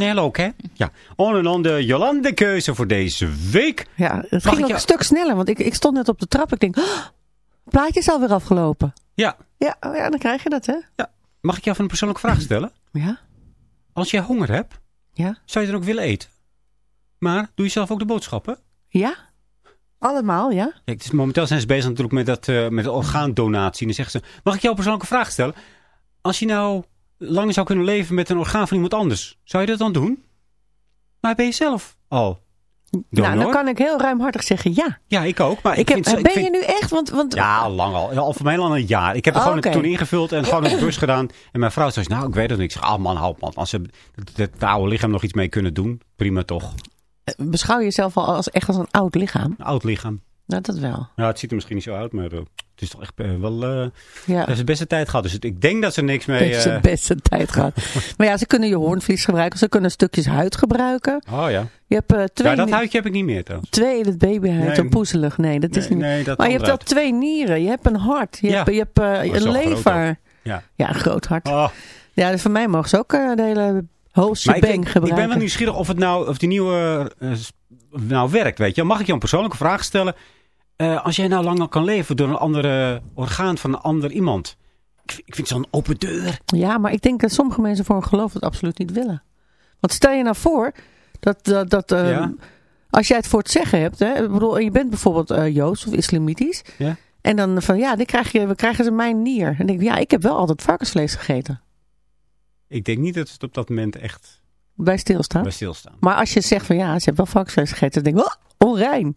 Snel ook, hè? Ja. On en on de Jolande keuze voor deze week. Ja, het Mag ging ook een stuk sneller, want ik, ik stond net op de trap. Ik denk, oh, het plaatje is alweer afgelopen. Ja. Ja, oh ja, dan krijg je dat, hè? Mag ik jou van een persoonlijke vraag stellen? Ja, Als jij honger hebt, ja, zou je dan ook willen eten? Maar doe je zelf ook de boodschappen? ja. Allemaal, ja. Kijk, het is, momenteel zijn ze bezig natuurlijk met, dat, eh, met de orgaandonatie. En dan zeggen ze, mag ik jou een persoonlijke vraag stellen? Als je nou langer zou kunnen leven met een orgaan van iemand anders, zou je dat dan doen? Maar ben je zelf al donor? Nou, dan kan ik heel ruimhartig zeggen ja. Ja, ik ook. Maar ik, Ik heb, vind, zo- ik ben vind- je nu echt? Want, want Ja, lang al. Al voor mij al een jaar. Ik heb er Oh, gewoon toen ingevuld en gewoon een bus gedaan. En mijn vrouw zei, nou, ik weet het niet. Ik zeg, ah man, hou man. Als ze het, het oude lichaam nog iets mee kunnen doen, prima toch. beschouw je jezelf al als, echt als een oud lichaam? Een oud lichaam. Nou, dat wel. Ja, het ziet er misschien niet zo uit, maar eh, het is toch echt eh, wel... eh Ja. Dat is de beste tijd gehad. Dus het- ik denk dat ze niks mee... Ze eh, de beste tijd gehad. maar ja, ze kunnen je hoornvlies gebruiken. Ze kunnen stukjes huid gebruiken. Oh ja. Je hebt twee, Ja, dat huidje heb ik niet meer trouwens. twee in het babyhuid. Nee. Zo poezelig. Nee, dat is niet. nee, dat maar je hebt wel twee nieren. Je hebt een hart. Je Ja. hebt, je hebt Oh, een lever. Ja. Ja, een groot hart. Oh. Ja, dus voor mij mogen ze ook de hele hoofd Maar ik, bang ik, ik gebruiken. ben wel nieuwsgierig of het nou, of die nieuwe nou werkt, weet je. Mag ik jou een persoonlijke vraag stellen? Eh, als jij nou langer kan leven door een andere orgaan van een ander iemand. Ik, vind- ik vind zo'n open deur. Ja, maar ik denk dat sommige mensen voor een geloof het absoluut niet willen. Want stel je nou voor dat, dat, dat eh, Ja. als jij het voor het zeggen hebt, hè, bedoel, je bent bijvoorbeeld eh, Joods of Islamitisch, Ja. en dan van ja, dit krijg je, we krijgen ze mijn nier. En dan denk ik, ja, ik heb wel altijd varkensvlees gegeten. Ik denk niet dat het op dat moment echt Bij stilstaan. bij stilstaan. Maar als je zegt van ja, ze hebben wel varkensvlees gegeten, dan denk ik, oh, onrein.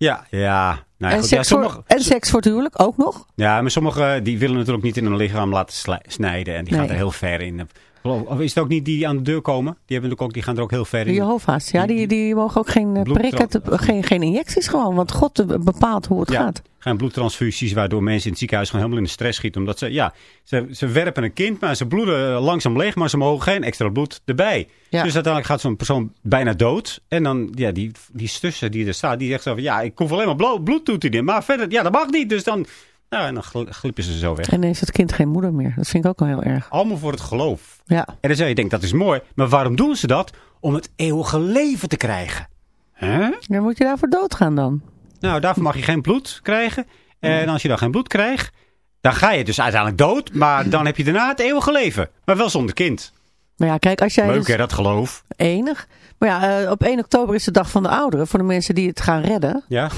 Ja, ja. Nou, ja, en, goed, ja, seks sommige, voor, en seks voor het huwelijk ook nog. ja, maar sommigen die willen natuurlijk niet in hun lichaam laten snijden. En die gaan er heel ver in. Of is het ook niet die aan de deur komen? Die, hebben natuurlijk ook, die gaan er ook heel ver De in. Jehovah's, ja, die, die mogen ook geen eh, prikken, geen, geen injecties gewoon. Want God eh, bepaalt hoe het Ja, gaat. geen bloedtransfusies, waardoor mensen in het ziekenhuis gewoon helemaal in de stress schieten. Omdat ze, ja, ze, ze werpen een kind, maar ze bloeden eh, langzaam leeg, maar ze mogen geen extra bloed erbij. Ja. Dus uiteindelijk gaat zo'n persoon bijna dood. En dan, ja, die, die stussen die er staat, die zegt zo van, ja, ik hoef alleen maar blo- bloed toe te dienen. Maar verder, ja, dat mag niet. Dus dan, nou, en dan gl- glippen ze zo weg. En dan heeft het kind geen moeder meer. Dat vind ik ook wel heel erg. Allemaal voor het geloof. Ja. En dan zou je denken, dat is mooi. Maar waarom doen ze dat? Om het eeuwige leven te krijgen. Hè? Dan moet je daarvoor doodgaan dan. Nou, daarvoor mag je geen bloed krijgen. En als je dan geen bloed krijgt, dan ga je dus uiteindelijk dood. Maar dan heb je daarna het eeuwige leven. Maar wel zonder kind. Maar ja, kijk, als jij Leuk dus hè, dat geloof. enig... Maar ja, eh, op 1 oktober is de dag van de ouderen. Voor de mensen die het gaan redden. Ja.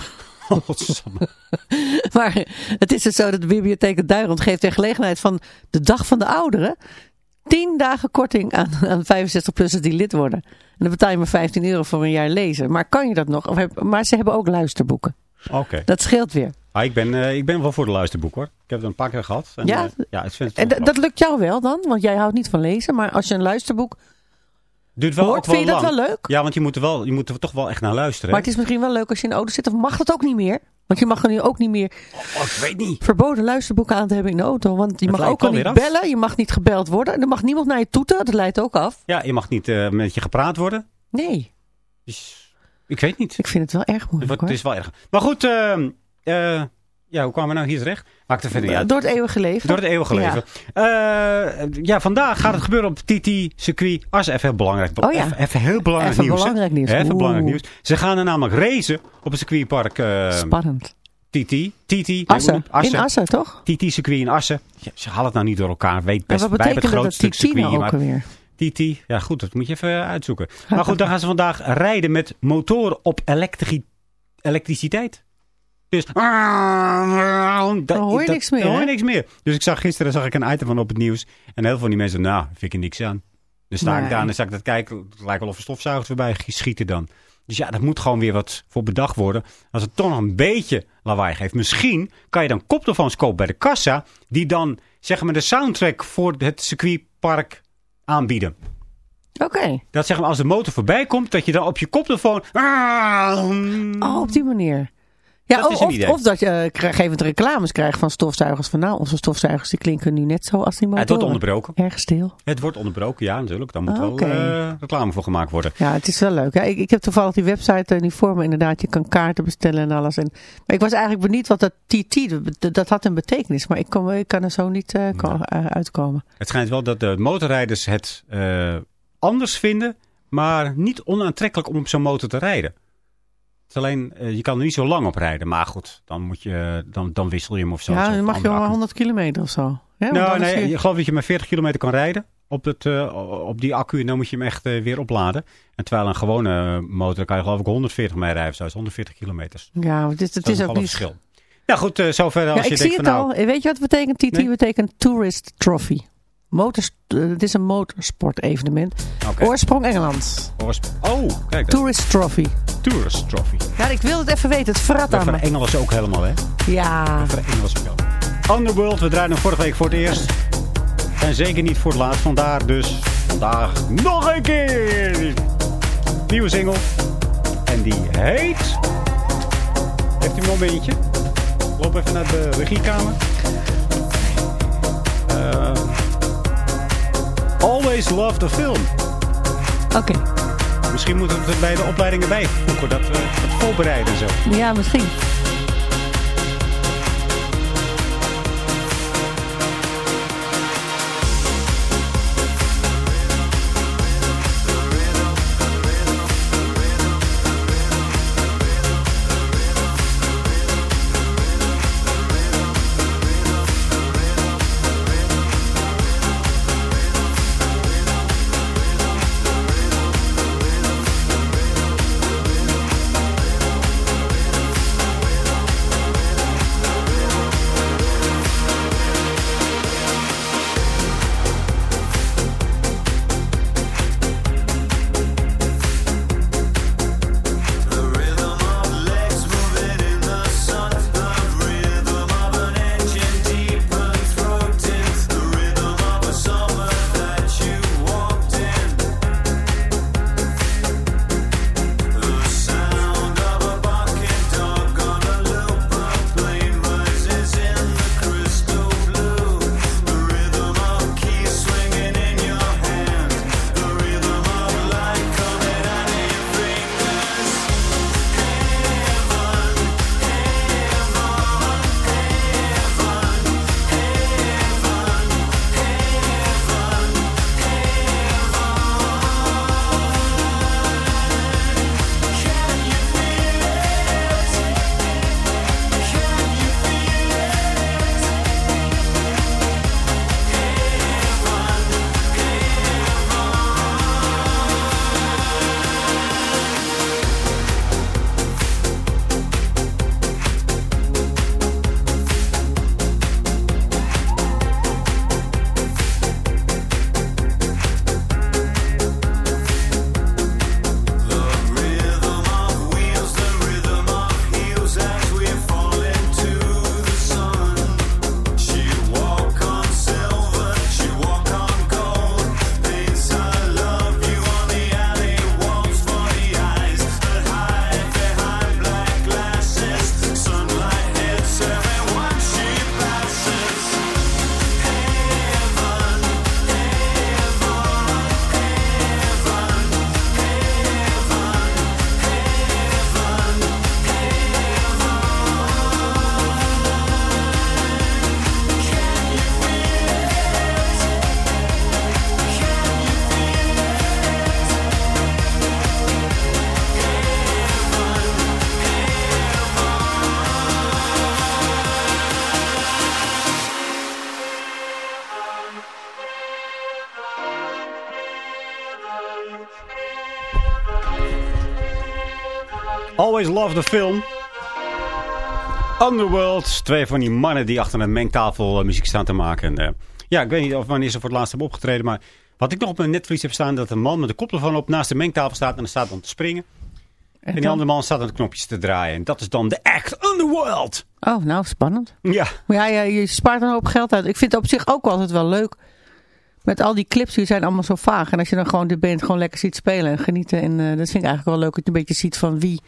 Maar het is dus zo dat de bibliotheek het Duirend geeft ter gelegenheid van de Dag van de Ouderen 10 dagen korting aan, aan 65-plussers die lid worden. En dan betaal je maar 15 euro voor een jaar lezen. Maar kan je dat nog? Of heb- maar ze hebben ook luisterboeken. Oké. Dat scheelt weer. Ah, ik, ben, eh, ik ben wel voor de luisterboek hoor. Ik heb het een paar keer gehad. En, Ja? eh, ja, ik vind het En dat lukt jou wel dan? Want jij houdt niet van lezen. Maar als je een luisterboek duurt wel hoort, ook wel vind je dat wel leuk? Ja, want je moet, er wel, je moet er toch wel echt naar luisteren. Maar hè? het is misschien wel leuk als je in de auto zit. Of mag dat ook niet meer? Want je mag er nu ook niet meer Oh, ik weet niet. verboden luisterboeken aan te hebben in de auto. Want je Dat mag ook al niet af. bellen. Je mag niet gebeld worden. En er mag niemand naar je toeten. Dat leidt ook af. Ja, je mag niet eh, met je gepraat worden. Nee, Dus, ik weet niet. ik vind het wel erg Het, moeilijk wordt- het hoor. is wel erg. Maar goed, eh, ja, hoe kwamen we nou hier terecht? Maakt er verder niet uit. Door het eeuwige leven. Door het eeuwige leven. Ja. ja, vandaag gaat het gebeuren op TT circuit. Assen, even heel belangrijk. Oh ja. Even, even heel belangrijk Even nieuws. belangrijk nieuws. Even Oeh. belangrijk nieuws. Ze gaan er namelijk racen op het circuitpark eh Spannend. TT. TT. Assen. noem- In Assen, toch? TT circuit in Assen. Ja, ze halen het nou niet door elkaar. Weet best. wat betekent het grootste dat TT nou circuit ook alweer? TT. Ja, goed. Dat moet je even eh, uitzoeken. Maar goed, dan gaan ze vandaag rijden met motoren op elektri- elektriciteit. Dus... Dan hoor je niks meer, Dan hoor je hè? niks meer. Dus ik zag gisteren zag ik een item van op het nieuws. En heel veel van die mensen, nou, vind ik er niks aan. Dan sta ik Nee. daar en dan sta ik dat kijken. Het lijkt wel of er stofzuigers voorbij schieten dan. Dus ja, dat moet gewoon weer wat voor bedacht worden. Als het toch nog een beetje lawaai geeft. Misschien kan je dan koptelefoons kopen bij de kassa. Die dan, zeg maar, de soundtrack voor het circuitpark aanbieden. Oké. Dat zeg maar, als de motor voorbij komt, dat je dan op je koptelefoon... Oh, op die manier. Ja, Dat is een of, idee. of dat je uh, gegeven reclames krijgt van stofzuigers. Van nou, onze stofzuigers die klinken nu net zo als die motoren. het wordt onderbroken. Erg stil. Het wordt onderbroken, ja, natuurlijk. Daar moet Ah, wel eh, reclame voor gemaakt worden. Ja, het is wel leuk. Ja, ik, ik heb toevallig die website en die vormen inderdaad. Je kan kaarten bestellen en alles. En, maar ik was eigenlijk benieuwd wat dat TT, dat, had een betekenis. Maar ik, kom, ik kan er zo niet eh, eh, uitkomen. Het schijnt wel dat de motorrijders het eh, anders vinden, maar niet onaantrekkelijk om op zo'n motor te rijden. Is alleen, eh, je kan er niet zo lang op rijden. Maar goed, dan, moet je, dan, dan wissel je hem of zo. ja, dan mag je wel accu. 100 kilometer of zo. Ja, Nou, nee, je- je geloof dat je maar 40 kilometer kan rijden op, het, eh, op die accu. En dan moet je hem echt eh, weer opladen. En terwijl een gewone motor kan je geloof ik 140 mee rijden of zo. Is 140 kilometer. ja, het is, het is is ook niet... verschil. Ja goed, zover als Ja, je ik denkt zie van het nou... al. Weet je wat het betekent? TT Nee? betekent Tourist Trophy. Motors, het is een motorsport evenement. Oké. Oorsprong Engeland. Oh, kijk. dat. Tourist Trophy. Tourist Trophy. Ja, ik wil het even weten. Het verrat aan me. Engels ook helemaal, hè? Ja. Voor Engels ook wel. Underworld, we draaiden vorige week voor het eerst. En zeker niet voor het laatst. Vandaar dus vandaag nog een keer. Nieuwe single. En die heet... Heeft u een momentje? Loop even naar de regiekamer. Always Love the Film. Oké. Misschien moeten we het bij de opleidingen bijvoegen. Dat we het voorbereiden en zo. Ja, misschien. Always Love the Film. Underworld. Twee van die mannen die achter een mengtafel eh, muziek staan te maken. En, eh, ja, ik weet niet of wanneer ze voor het laatst hebben opgetreden. Maar wat ik nog op mijn netvlies heb staan... dat een man met een koptelefoon op naast de mengtafel staat... en dan staat dan te springen. En die andere man staat aan de knopjes te draaien. En dat is dan de act Underworld. Oh, nou, spannend. Ja. Maar ja, ja, je spaart een hoop geld uit. Ik vind het op zich ook altijd wel leuk. Met al die clips, die zijn allemaal zo vaag. En als je dan gewoon de band gewoon lekker ziet spelen en genieten. En eh, dat vind ik eigenlijk wel leuk. Dat je een beetje ziet van wie,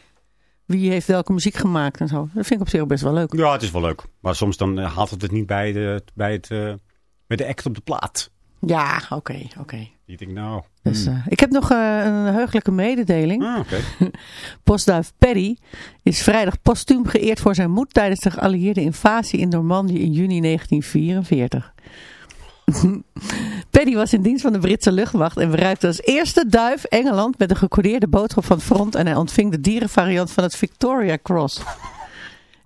wie heeft welke muziek gemaakt en zo. Dat vind ik op zich best wel leuk. Ja, het is wel leuk. Maar soms dan eh, haalt het het niet bij de, bij het, eh, bij de act op de plaat. Ja, oké, oké. Denkt nou... Dus, hmm. eh, ik heb nog een heugelijke mededeling. Ah, oké. Postduif Perry is vrijdag postuum geëerd voor zijn moed tijdens de geallieerde invasie in Normandië in juni 1944. Paddy was in dienst van de Britse luchtmacht en bereikte als eerste duif Engeland met een gecodeerde boodschap van het front en hij ontving de dierenvariant van het Victoria Cross.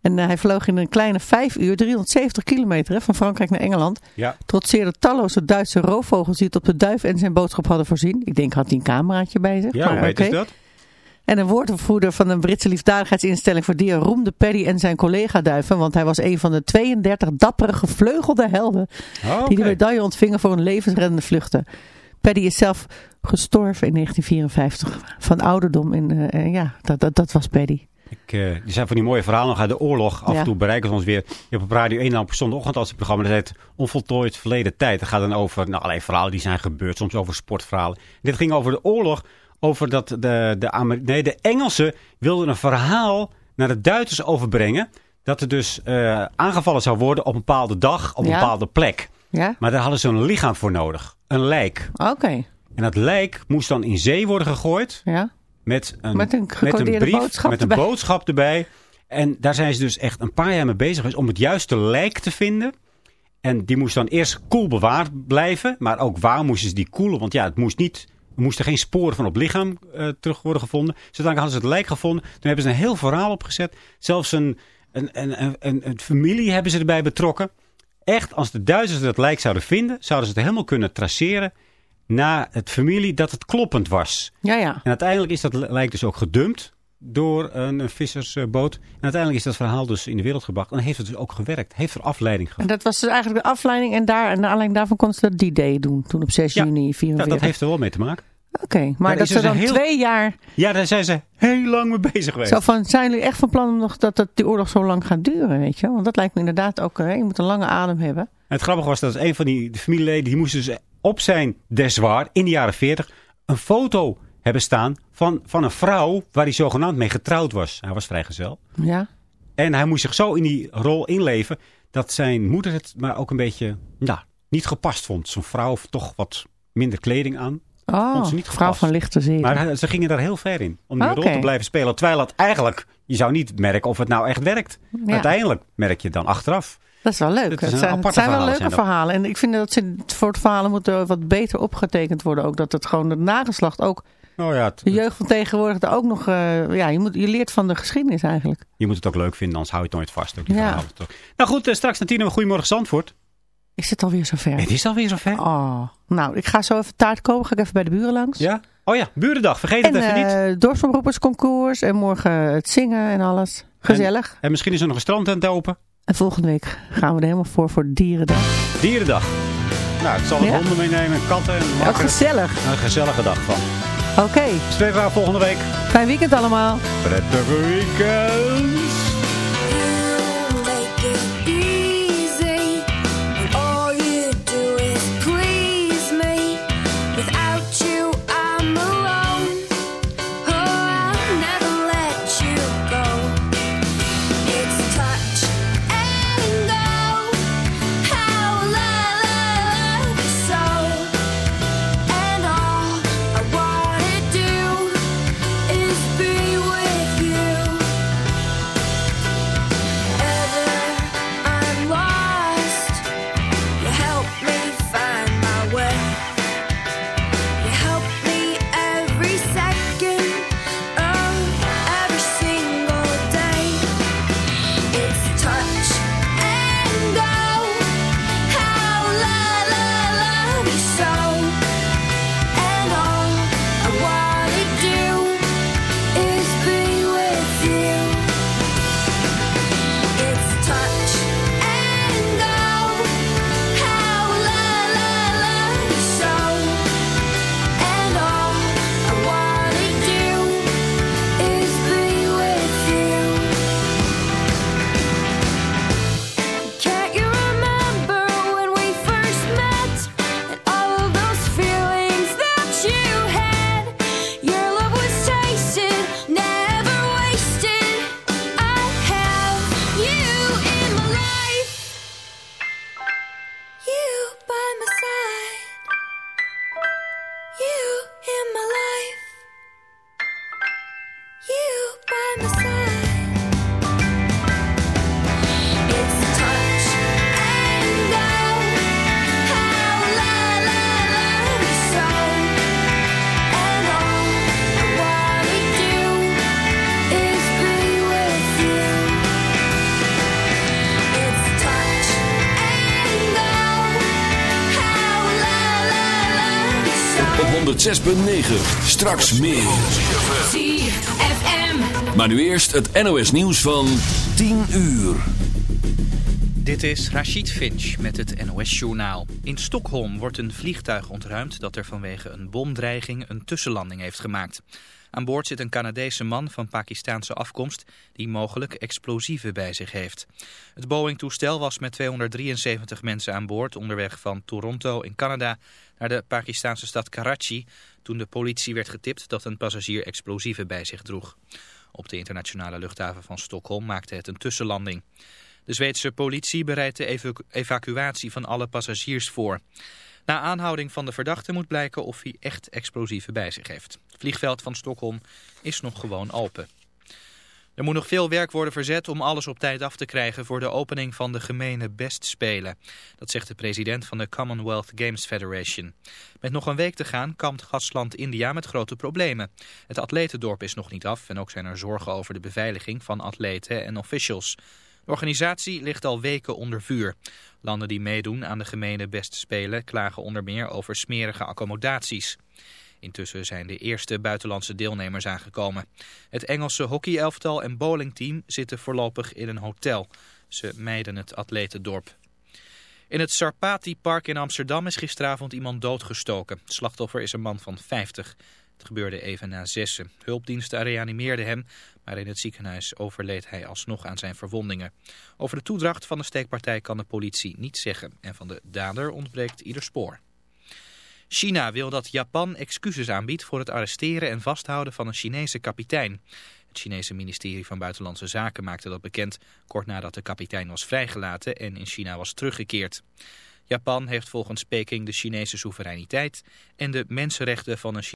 En eh, hij vloog in een kleine 5 uur, 370 kilometer hè, van Frankrijk naar Engeland. Ja. Trotseerde talloze Duitse roofvogels die het op de duif en zijn boodschap hadden voorzien. Ik denk had hij een cameraatje bij zich. Ja, maar hoe heet oké. is dat? En een woordvoerder van een Britse liefdadigheidsinstelling voor dieren roemde Paddy en zijn collega-duiven. Want hij was een van de 32 dappere gevleugelde helden Oh, die de medaille ontvingen voor hun levensreddende vluchten. Paddy is zelf gestorven in 1954 van ouderdom. En eh, eh, ja, dat, dat, dat was Paddy. Ik, eh, die zijn van die mooie verhalen nog uit de oorlog. Af Ja. en toe bereiken ze ons weer. Je hebt op Radio 1 dan op zondagochtend als het programma. Dat heet Onvoltooid Verleden Tijd. Dat gaat dan over nou, allerlei verhalen die zijn gebeurd. Soms over sportverhalen. Dit ging over de oorlog. Over dat de, de, Amer- nee, de Engelsen wilden een verhaal naar de Duitsers overbrengen. Dat er dus eh, aangevallen zou worden op een bepaalde dag. Op een Ja. bepaalde plek. Ja? Maar daar hadden ze een lichaam voor nodig. Een lijk. Oké. En dat lijk moest dan in zee worden gegooid. Ja. Met een, Met een brief, boodschap met een erbij. boodschap erbij. En daar zijn ze dus echt een paar jaar mee bezig geweest om het juiste lijk te vinden. En die moest dan eerst koel bewaard blijven. Maar ook waar moesten ze die koelen? Want ja, het moest niet, moesten geen sporen van op lichaam eh, terug worden gevonden. Zodat hadden ze het lijk gevonden. Toen hebben ze een heel verhaal opgezet. Zelfs een, een, een, een, een, familie hebben ze erbij betrokken. Echt, als de Duitsers dat lijk zouden vinden, zouden ze het helemaal kunnen traceren naar het familie dat het kloppend was. Ja, ja. En uiteindelijk is dat lijk dus ook gedumpt door een, een vissersboot. En uiteindelijk is dat verhaal dus in de wereld gebracht. En heeft het dus ook gewerkt. Heeft er afleiding En gehad. dat was dus eigenlijk de afleiding. En, daar, en naar aanleiding daarvan konden ze dat D-Day doen. Toen op 6 Ja. juni Ja, 44. dat heeft er wel mee te maken. Oké, maar dat ze dus dan heel- twee jaar... Ja, daar zijn ze heel lang mee bezig geweest. Zo van, zijn jullie echt van plan om nog dat, dat die oorlog zo lang gaat duren, weet je? Want dat lijkt me inderdaad ook, hè, je moet een lange adem hebben. En het grappige was dat een van die de familieleden, die moest dus op zijn deswaar in de jaren 40 een foto hebben staan van, van een vrouw waar hij zogenaamd mee getrouwd was. Hij was vrijgezel. Ja, En hij moest zich zo in die rol inleven dat zijn moeder het maar ook een beetje ja, niet gepast vond. Zo'n vrouw toch wat minder kleding aan. Oh, ze niet vrouw van lichte zee. Maar ze gingen daar heel ver in. Om die rol te blijven spelen. Terwijl het eigenlijk, je zou niet merken of het nou echt werkt. Ja. Uiteindelijk merk je het dan achteraf. Dat is wel leuk. Het Het, is zijn, het zijn wel leuke zijn verhalen. En ik vind dat ze voor het verhalen moeten wat beter opgetekend worden. Ook dat het gewoon de nageslacht ook, Oh ja, het- de jeugd van tegenwoordig er ook nog, eh, ja, je, moet, je leert van de geschiedenis eigenlijk. je moet het ook leuk vinden, anders hou je het nooit vast. Ook die Ja. verhalen, toch? Nou goed, eh, straks naar tien uur. Goedemorgen Zandvoort. Is het alweer zover? Het is alweer zover. Oh, nou, ik ga zo even taart kopen. Ga ik even bij de buren langs. Ja? Oh ja, burendag. Vergeet En het even niet. eh dorpsomroepersconcours en morgen het zingen en alles. Gezellig. En misschien is er nog een strandtent open. En volgende week gaan we er helemaal voor voor Dierendag. Dierendag. Nou, ik zal Ja? honden meenemen, katten. En maken er gezellig. een gezellige dag van. Oké, spreken elkaar volgende week. fijn weekend allemaal. Prettige weekend. Straks meer. ZFM. Maar nu eerst het NOS nieuws van 10 uur. Dit is Rachid Finch met het NOS-journaal. In Stockholm wordt een vliegtuig ontruimd dat er vanwege een bomdreiging een tussenlanding heeft gemaakt. Aan boord zit een Canadese man van Pakistaanse afkomst die mogelijk explosieven bij zich heeft. Het Boeing-toestel was met 273 mensen aan boord onderweg van Toronto in Canada naar de Pakistaanse stad Karachi toen de politie werd getipt dat een passagier explosieven bij zich droeg. Op de internationale luchthaven van Stockholm maakte het een tussenlanding. De Zweedse politie bereidt de evacu- evacuatie van alle passagiers voor. Na aanhouding van de verdachte moet blijken of hij echt explosieven bij zich heeft. Het vliegveld van Stockholm is nog gewoon open. Er moet nog veel werk worden verzet om alles op tijd af te krijgen voor de opening van de gemene bestspelen. Dat zegt de president van de Commonwealth Games Federation. Met nog een week te gaan kampt gastland India met grote problemen. Het atletendorp is nog niet af en ook zijn er zorgen over de beveiliging van atleten en officials. De organisatie ligt al weken onder vuur. Landen die meedoen aan de gemene bestspelen klagen onder meer over smerige accommodaties. Intussen zijn de eerste buitenlandse deelnemers aangekomen. Het Engelse hockeyelftal en bowlingteam zitten voorlopig in een hotel. Ze mijden het atletendorp. In het Sarpati-park in Amsterdam is gisteravond iemand doodgestoken. Het slachtoffer is een man van 50. Het gebeurde even na zessen. Hulpdiensten reanimeerden hem, maar in het ziekenhuis overleed hij alsnog aan zijn verwondingen. Over de toedracht van de steekpartij kan de politie niets zeggen en van de dader ontbreekt ieder spoor. China wil dat Japan excuses aanbiedt voor het arresteren en vasthouden van een Chinese kapitein. Het Chinese ministerie van Buitenlandse Zaken maakte dat bekend kort nadat de kapitein was vrijgelaten en in China was teruggekeerd. Japan heeft volgens Peking de Chinese soevereiniteit en de mensenrechten van een